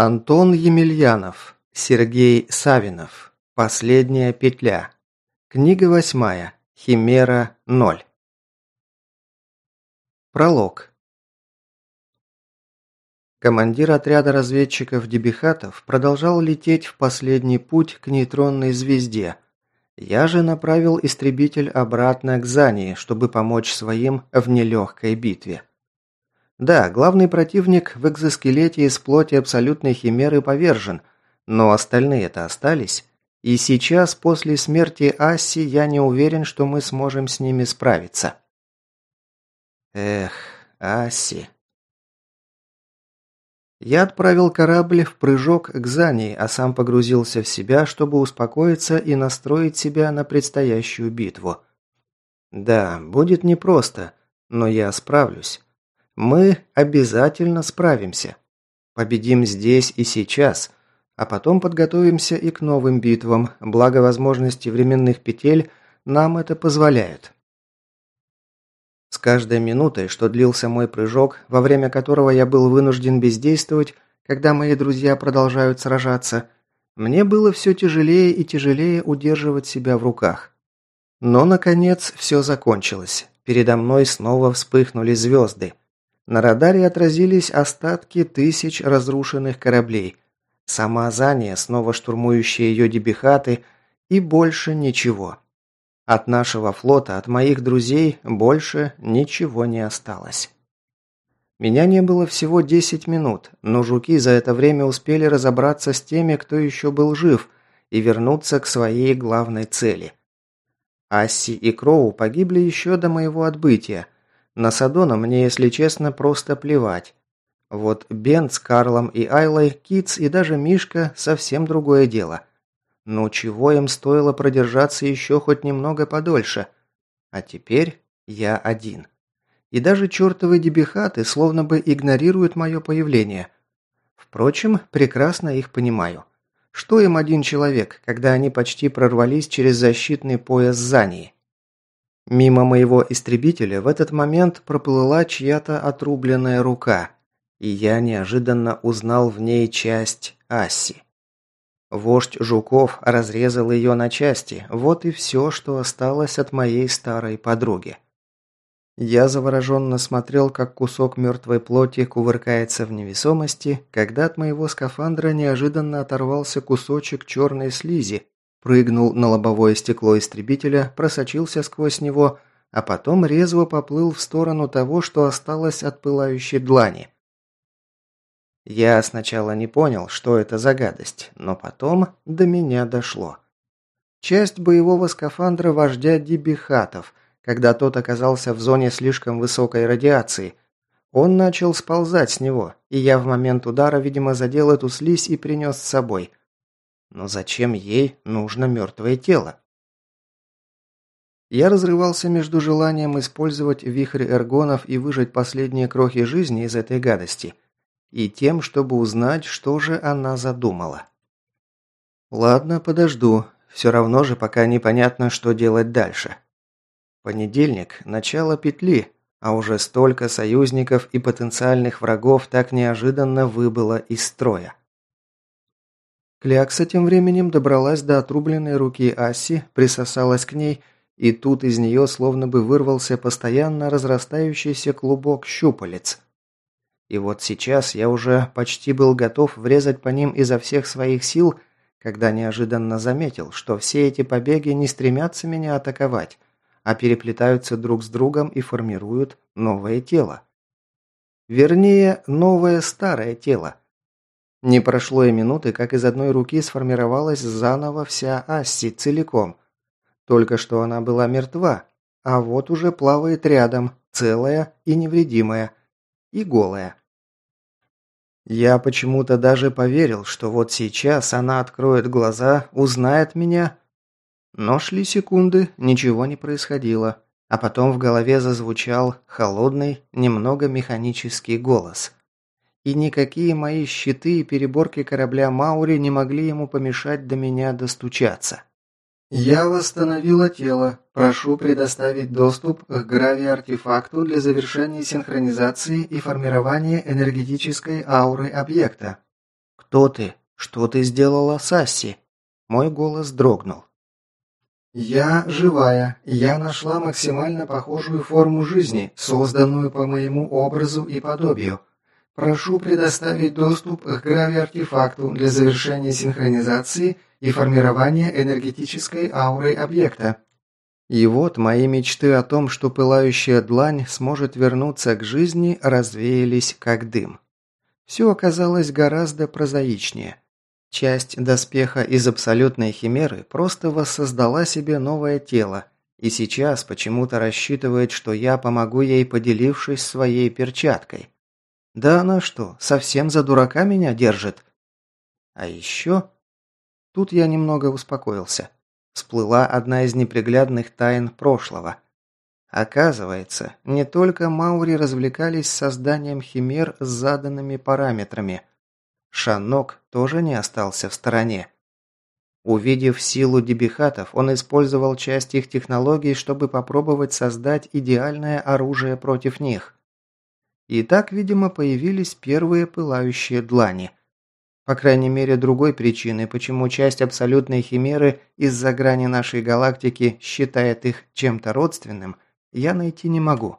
Антон Емельянов, Сергей Савинов. Последняя петля. Книга восьмая. Химера 0. Пролог. Командир отряда разведчиков Дебихатов продолжал лететь в последний путь к нейтронной звезде. Я же направил истребитель обратно к Зании, чтобы помочь своим в нелегкой битве. Да, главный противник в экзоскелете из плоти абсолютной химеры повержен, но остальные-то остались. И сейчас, после смерти Асси, я не уверен, что мы сможем с ними справиться. Эх, Асси. Я отправил корабль в прыжок к Зании, а сам погрузился в себя, чтобы успокоиться и настроить себя на предстоящую битву. Да, будет непросто, но я справлюсь. Мы обязательно справимся. Победим здесь и сейчас, а потом подготовимся и к новым битвам, благо возможности временных петель нам это позволяют. С каждой минутой, что длился мой прыжок, во время которого я был вынужден бездействовать, когда мои друзья продолжают сражаться, мне было все тяжелее и тяжелее удерживать себя в руках. Но, наконец, все закончилось. Передо мной снова вспыхнули звезды. На радаре отразились остатки тысяч разрушенных кораблей, сама Зания, снова штурмующая ее дебихаты, и больше ничего. От нашего флота, от моих друзей, больше ничего не осталось. Меня не было всего 10 минут, но жуки за это время успели разобраться с теми, кто еще был жив, и вернуться к своей главной цели. Асси и Кроу погибли еще до моего отбытия – на Садона мне, если честно, просто плевать. Вот Бен с Карлом и Айлой, Китс и даже Мишка – совсем другое дело. Ну чего им стоило продержаться еще хоть немного подольше? А теперь я один. И даже чертовы дебихаты словно бы игнорируют мое появление. Впрочем, прекрасно их понимаю. Что им один человек, когда они почти прорвались через защитный пояс Зании? Мимо моего истребителя в этот момент проплыла чья-то отрубленная рука, и я неожиданно узнал в ней часть Асси. Вождь Жуков разрезал ее на части, вот и все, что осталось от моей старой подруги. Я завороженно смотрел, как кусок мертвой плоти кувыркается в невесомости, когда от моего скафандра неожиданно оторвался кусочек черной слизи, Прыгнул на лобовое стекло истребителя, просочился сквозь него, а потом резво поплыл в сторону того, что осталось от пылающей длани. Я сначала не понял, что это за гадость, но потом до меня дошло. Часть боевого скафандра вождя Дибихатов, когда тот оказался в зоне слишком высокой радиации. Он начал сползать с него, и я в момент удара, видимо, задел эту слизь и принес с собой. Но зачем ей нужно мертвое тело? Я разрывался между желанием использовать вихрь эргонов и выжать последние крохи жизни из этой гадости, и тем, чтобы узнать, что же она задумала. Ладно, подожду. Все равно же пока непонятно, что делать дальше. Понедельник – начало петли, а уже столько союзников и потенциальных врагов так неожиданно выбыло из строя. Клякса тем временем добралась до отрубленной руки Асси, присосалась к ней, и тут из нее словно бы вырвался постоянно разрастающийся клубок щупалец. И вот сейчас я уже почти был готов врезать по ним изо всех своих сил, когда неожиданно заметил, что все эти побеги не стремятся меня атаковать, а переплетаются друг с другом и формируют новое тело. Вернее, новое старое тело – не прошло и минуты, как из одной руки сформировалась заново вся Асси целиком. Только что она была мертва, а вот уже плавает рядом, целая и невредимая, и голая. Я почему-то даже поверил, что вот сейчас она откроет глаза, узнает меня. Но шли секунды, ничего не происходило, а потом в голове зазвучал холодный, немного механический голос – и никакие мои щиты и переборки корабля Маури не могли ему помешать до меня достучаться. «Я восстановила тело. Прошу предоставить доступ к грави-артефакту для завершения синхронизации и формирования энергетической ауры объекта». «Кто ты? Что ты сделала с Асси?» Мой голос дрогнул. «Я живая. Я нашла максимально похожую форму жизни, созданную по моему образу и подобию. Прошу предоставить доступ к грави-артефакту для завершения синхронизации и формирования энергетической ауры объекта». И вот мои мечты о том, что пылающая длань сможет вернуться к жизни, развеялись как дым. Все оказалось гораздо прозаичнее. Часть доспеха из абсолютной химеры просто воссоздала себе новое тело, и сейчас почему-то рассчитывает, что я помогу ей, поделившись своей перчаткой. Да она что, совсем за дурака меня держит? А еще... Тут я немного успокоился всплыла одна из неприглядных тайн прошлого. Оказывается, не только Маури развлекались созданием химер с заданными параметрами. Шанок тоже не остался в стороне. Увидев силу дебихатов, он использовал часть их технологий, чтобы попробовать создать идеальное оружие против них. И так, видимо, появились первые пылающие длани. По крайней мере, другой причины, почему часть абсолютной химеры из-за грани нашей галактики считает их чем-то родственным, я найти не могу.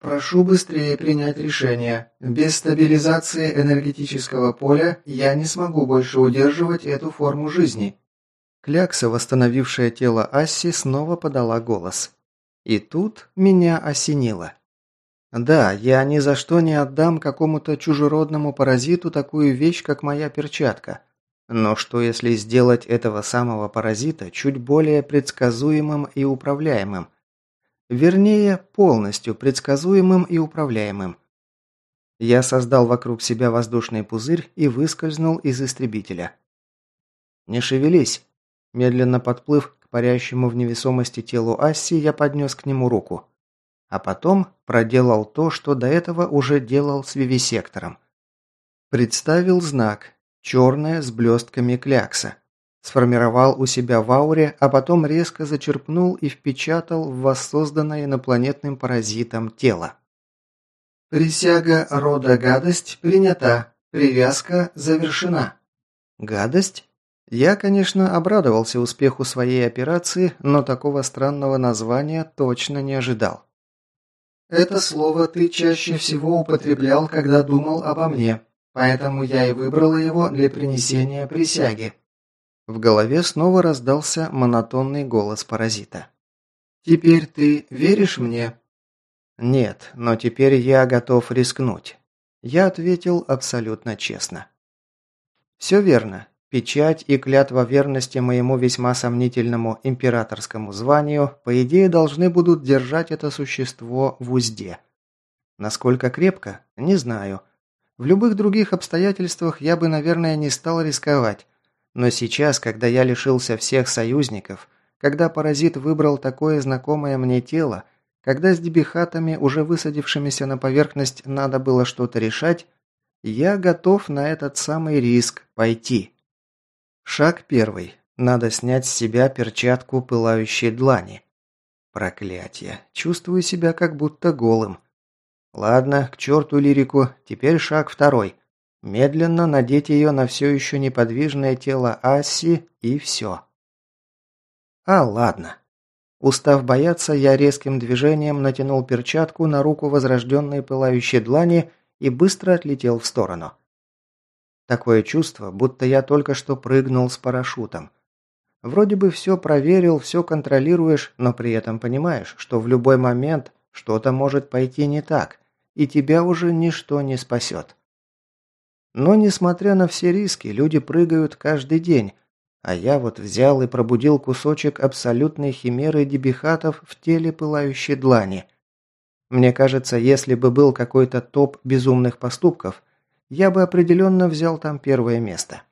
Прошу быстрее принять решение. Без стабилизации энергетического поля я не смогу больше удерживать эту форму жизни. Клякса, восстановившая тело Асси, снова подала голос. И тут меня осенило. Да, я ни за что не отдам какому-то чужеродному паразиту такую вещь, как моя перчатка. Но что если сделать этого самого паразита чуть более предсказуемым и управляемым? Вернее, полностью предсказуемым и управляемым. Я создал вокруг себя воздушный пузырь и выскользнул из истребителя. «Не шевелись!» Медленно подплыв к парящему в невесомости телу Асси, я поднес к нему руку а потом проделал то, что до этого уже делал с вивисектором. Представил знак «черное с блестками клякса». Сформировал у себя в ауре, а потом резко зачерпнул и впечатал в воссозданное инопланетным паразитом тело. «Присяга рода гадость принята. Привязка завершена». «Гадость?» Я, конечно, обрадовался успеху своей операции, но такого странного названия точно не ожидал. Это слово ты чаще всего употреблял, когда думал обо мне, поэтому я и выбрала его для принесения присяги». В голове снова раздался монотонный голос паразита. «Теперь ты веришь мне?» «Нет, но теперь я готов рискнуть». Я ответил абсолютно честно. «Все верно. Печать и клятва верности моему весьма сомнительному императорскому званию, по идее, должны будут держать это существо в узде. Насколько крепко? Не знаю. В любых других обстоятельствах я бы, наверное, не стал рисковать. Но сейчас, когда я лишился всех союзников, когда паразит выбрал такое знакомое мне тело, когда с дебихатами, уже высадившимися на поверхность, надо было что-то решать, я готов на этот самый риск пойти. Шаг первый. Надо снять с себя перчатку пылающей длани. Проклятие. Чувствую себя как будто голым. Ладно, к черту лирику. Теперь шаг второй. Медленно надеть ее на все еще неподвижное тело Асси и все. А, ладно. Устав бояться, я резким движением натянул перчатку на руку возрожденной пылающей длани и быстро отлетел в сторону. Такое чувство, будто я только что прыгнул с парашютом. Вроде бы все проверил, все контролируешь, но при этом понимаешь, что в любой момент что-то может пойти не так, и тебя уже ничто не спасет. Но несмотря на все риски, люди прыгают каждый день, а я вот взял и пробудил кусочек абсолютной химеры дебихатов в теле пылающей длани. Мне кажется, если бы был какой-то топ безумных поступков – я бы определенно взял там первое место.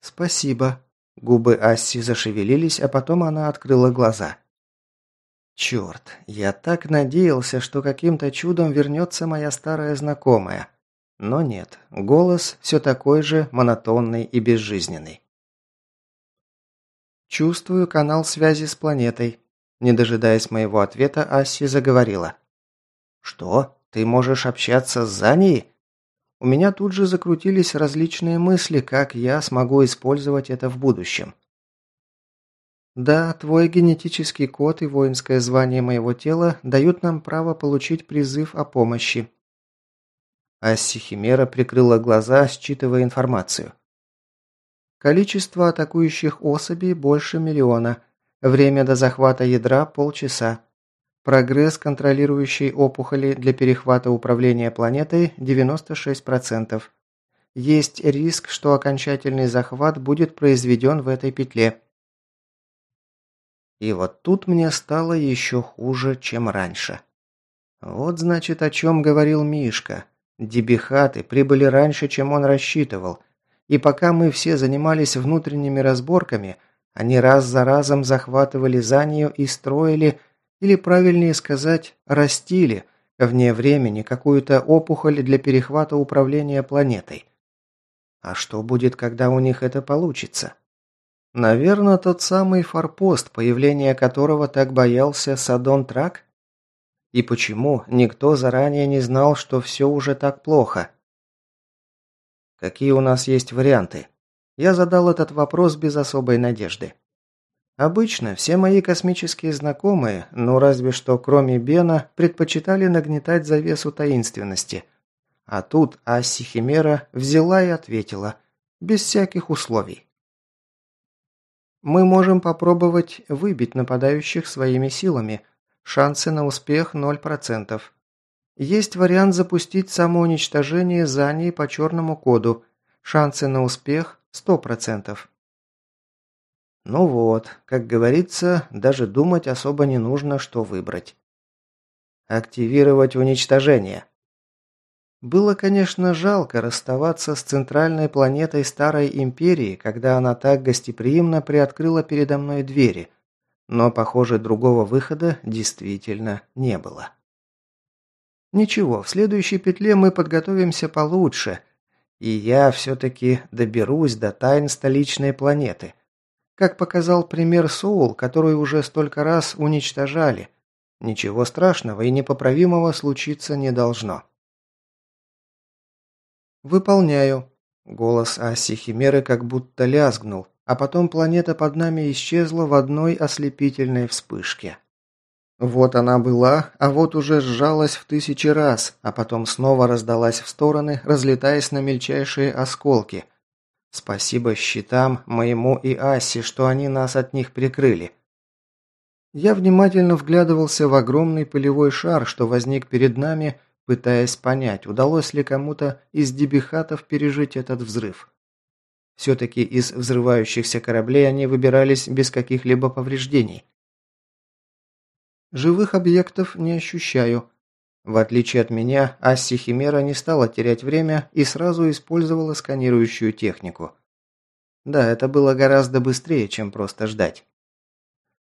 «Спасибо». Губы Асси зашевелились, а потом она открыла глаза. «Черт, я так надеялся, что каким-то чудом вернется моя старая знакомая. Но нет, голос все такой же монотонный и безжизненный. «Чувствую канал связи с планетой». Не дожидаясь моего ответа, Асси заговорила. «Что? Ты можешь общаться с Занией?» у меня тут же закрутились различные мысли, как я смогу использовать это в будущем. Да, твой генетический код и воинское звание моего тела дают нам право получить призыв о помощи. Асси Химера прикрыла глаза, считывая информацию. Количество атакующих особей больше миллиона. Время до захвата ядра – полчаса. Прогресс контролирующей опухоли для перехвата управления планетой – 96%. Есть риск, что окончательный захват будет произведен в этой петле. И вот тут мне стало еще хуже, чем раньше. Вот значит, о чем говорил Мишка. Дебихаты прибыли раньше, чем он рассчитывал – и пока мы все занимались внутренними разборками, они раз за разом захватывали за нее и строили, или правильнее сказать, растили, вне времени, какую-то опухоль для перехвата управления планетой. А что будет, когда у них это получится? Наверное, тот самый форпост, появление которого так боялся Садон Трак? И почему никто заранее не знал, что все уже так плохо? Какие у нас есть варианты? Я задал этот вопрос без особой надежды. Обычно все мои космические знакомые, ну разве что кроме Бена, предпочитали нагнетать завесу таинственности. А тут Асси Химера взяла и ответила, без всяких условий. Мы можем попробовать выбить нападающих своими силами. Шансы на успех 0%. Есть вариант запустить самоуничтожение за ней по черному коду. Шансы на успех 100%. Ну вот, как говорится, даже думать особо не нужно, что выбрать. Активировать уничтожение. Было, конечно, жалко расставаться с центральной планетой Старой Империи, когда она так гостеприимно приоткрыла передо мной двери, но, похоже, другого выхода действительно не было. Ничего, в следующей петле мы подготовимся получше, и я все-таки доберусь до тайн столичной планеты. Как показал пример Соул, который уже столько раз уничтожали. Ничего страшного и непоправимого случиться не должно. «Выполняю». Голос Аси Химеры как будто лязгнул, а потом планета под нами исчезла в одной ослепительной вспышке. Вот она была, а вот уже сжалась в тысячи раз, а потом снова раздалась в стороны, разлетаясь на мельчайшие осколки. Спасибо щитам, моему и Асе, что они нас от них прикрыли. Я внимательно вглядывался в огромный пылевой шар, что возник перед нами, пытаясь понять, удалось ли кому-то из дебихатов пережить этот взрыв. Все-таки из взрывающихся кораблей они выбирались без каких-либо повреждений. Живых объектов не ощущаю. В отличие от меня, Асси Химера не стала терять время и сразу использовала сканирующую технику. Да, это было гораздо быстрее, чем просто ждать.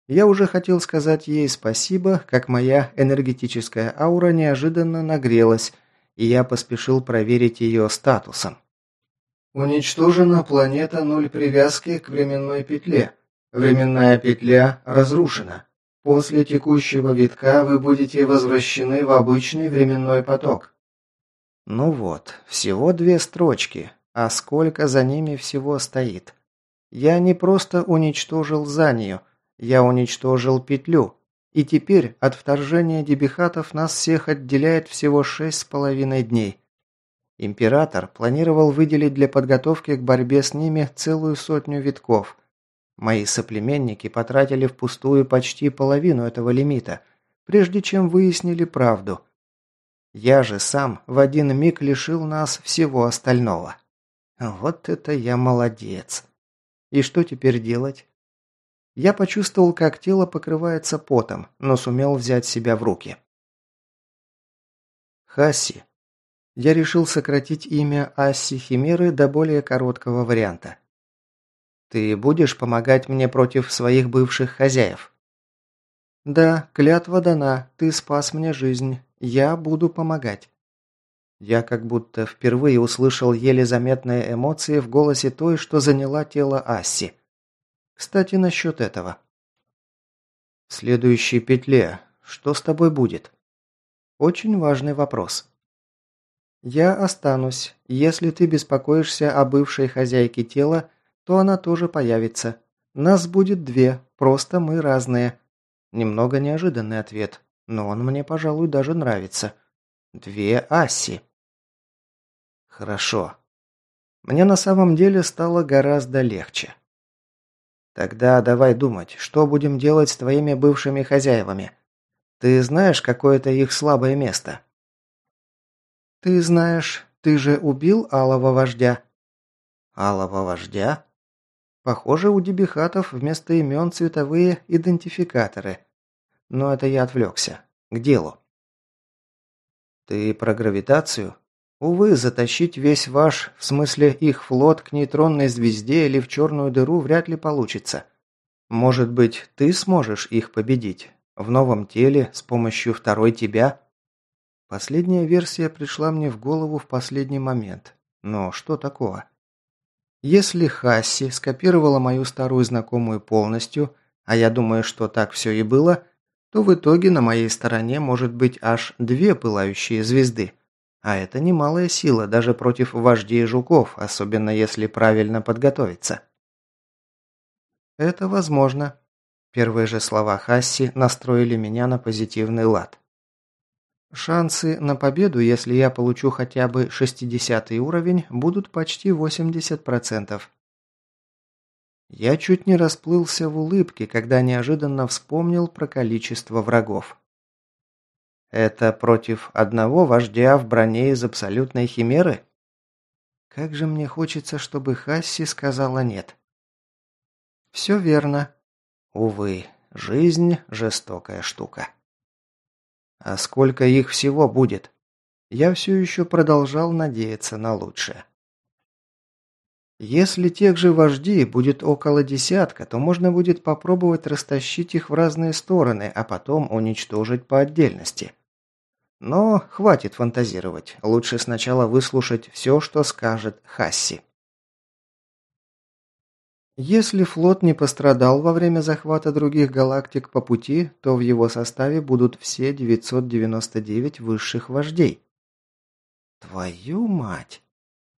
Я уже хотел сказать ей спасибо, как моя энергетическая аура неожиданно нагрелась, и я поспешил проверить ее статусом. Уничтожена планета ноль привязки к временной петле. Временная петля разрушена. После текущего витка вы будете возвращены в обычный временной поток. Ну вот, всего две строчки, а сколько за ними всего стоит. Я не просто уничтожил Занию, я уничтожил петлю, и теперь от вторжения дебихатов нас всех отделяет всего шесть с половиной дней. Император планировал выделить для подготовки к борьбе с ними целую сотню витков – Мои соплеменники потратили впустую почти половину этого лимита, прежде чем выяснили правду. Я же сам в один миг лишил нас всего остального. Вот это я молодец. И что теперь делать? Я почувствовал, как тело покрывается потом, но сумел взять себя в руки. Хасси. Я решил сократить имя Асси Химеры до более короткого варианта. Ты будешь помогать мне против своих бывших хозяев?» «Да, клятва дана. Ты спас мне жизнь. Я буду помогать». Я как будто впервые услышал еле заметные эмоции в голосе той, что заняла тело Асси. Кстати, насчет этого. В следующей петле. Что с тобой будет? Очень важный вопрос. Я останусь. Если ты беспокоишься о бывшей хозяйке тела, то она тоже появится. Нас будет две, просто мы разные. Немного неожиданный ответ, но он мне, пожалуй, даже нравится. Две Аси. Хорошо. Мне на самом деле стало гораздо легче. Тогда давай думать, что будем делать с твоими бывшими хозяевами. Ты знаешь какое-то их слабое место? «Ты знаешь, ты же убил алого вождя». «Алого вождя?» Похоже, у дебихатов вместо имен цветовые идентификаторы. Но это я отвлекся. К делу. Ты про гравитацию? Увы, затащить весь ваш, в смысле их флот, к нейтронной звезде или в черную дыру вряд ли получится. Может быть, ты сможешь их победить? В новом теле, с помощью второй тебя? Последняя версия пришла мне в голову в последний момент. Но что такого? Если Хасси скопировала мою старую знакомую полностью, а я думаю, что так все и было, то в итоге на моей стороне может быть аж две пылающие звезды. А это немалая сила даже против вождей жуков, особенно если правильно подготовиться. Это возможно. Первые же слова Хасси настроили меня на позитивный лад. Шансы на победу, если я получу хотя бы 60 уровень, будут почти 80%. Я чуть не расплылся в улыбке, когда неожиданно вспомнил про количество врагов. Это против одного вождя в броне из абсолютной химеры? Как же мне хочется, чтобы Хасси сказала нет. Все верно. Увы, жизнь – жестокая штука. А сколько их всего будет? Я все еще продолжал надеяться на лучшее. Если тех же вождей будет около десятка, то можно будет попробовать растащить их в разные стороны, а потом уничтожить по отдельности. Но хватит фантазировать. Лучше сначала выслушать все, что скажет Хасси. Если флот не пострадал во время захвата других галактик по пути, то в его составе будут все 999 высших вождей. Твою мать!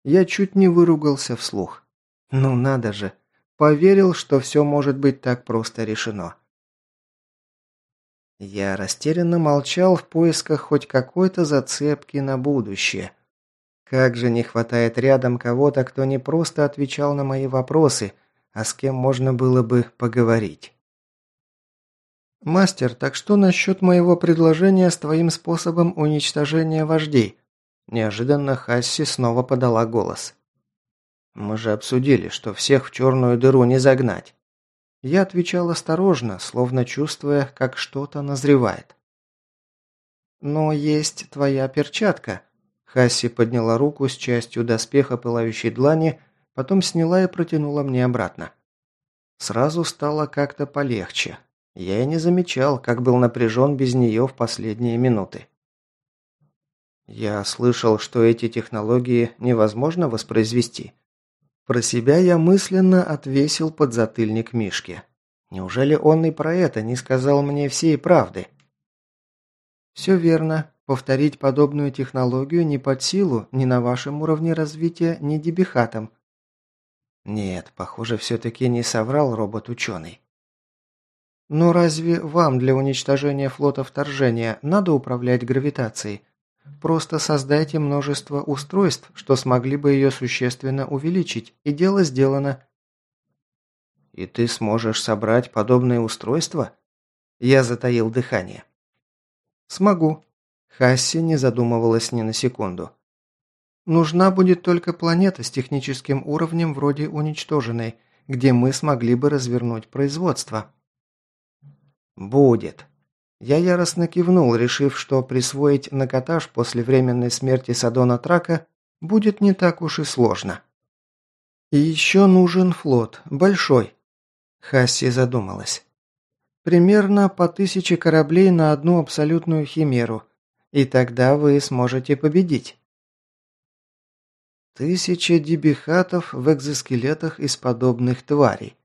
Я чуть не выругался вслух. Ну надо же, поверил, что все может быть так просто решено. Я растерянно молчал в поисках хоть какой-то зацепки на будущее. Как же не хватает рядом кого-то, кто не просто отвечал на мои вопросы – а с кем можно было бы поговорить. «Мастер, так что насчет моего предложения с твоим способом уничтожения вождей?» Неожиданно Хасси снова подала голос. «Мы же обсудили, что всех в черную дыру не загнать». Я отвечал осторожно, словно чувствуя, как что-то назревает. «Но есть твоя перчатка». Хасси подняла руку с частью доспеха пылающей длани Потом сняла и протянула мне обратно. Сразу стало как-то полегче. Я и не замечал, как был напряжен без нее в последние минуты. Я слышал, что эти технологии невозможно воспроизвести. Про себя я мысленно отвесил подзатыльник Мишке. Неужели он и про это не сказал мне всей правды? Все верно. Повторить подобную технологию не под силу ни на вашем уровне развития, ни дебихатам. Нет, похоже, все-таки не соврал робот-ученый. Но разве вам для уничтожения флота вторжения надо управлять гравитацией? Просто создайте множество устройств, что смогли бы ее существенно увеличить, и дело сделано. И ты сможешь собрать подобные устройства? Я затаил дыхание. Смогу. Хасси не задумывалась ни на секунду. Нужна будет только планета с техническим уровнем вроде уничтоженной, где мы смогли бы развернуть производство. Будет. Я яростно кивнул, решив, что присвоить накатаж после временной смерти Садона Трака будет не так уж и сложно. И еще нужен флот, большой. Хасси задумалась. Примерно по тысяче кораблей на одну абсолютную химеру, и тогда вы сможете победить. Тысяча дебихатов в экзоскелетах из подобных тварей.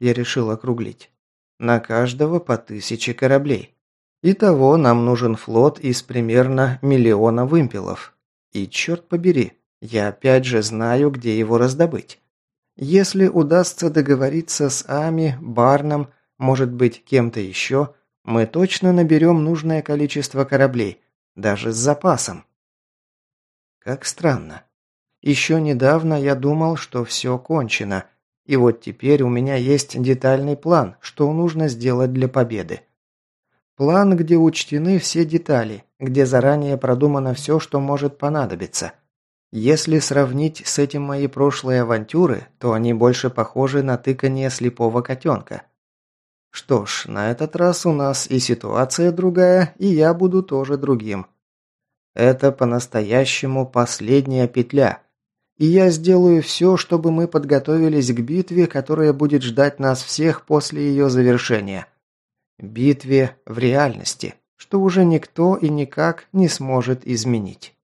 Я решил округлить. На каждого по тысяче кораблей. Итого нам нужен флот из примерно миллиона вымпелов. И черт побери, я опять же знаю, где его раздобыть. Если удастся договориться с Ами, Барном, может быть, кем-то еще, мы точно наберем нужное количество кораблей, даже с запасом. Как странно. Еще недавно я думал, что все кончено, и вот теперь у меня есть детальный план, что нужно сделать для победы. План, где учтены все детали, где заранее продумано все, что может понадобиться – если сравнить с этим мои прошлые авантюры, то они больше похожи на тыкание слепого котенка. Что ж, на этот раз у нас и ситуация другая, и я буду тоже другим. Это по-настоящему последняя петля. И я сделаю все, чтобы мы подготовились к битве, которая будет ждать нас всех после ее завершения. Битве в реальности, что уже никто и никак не сможет изменить.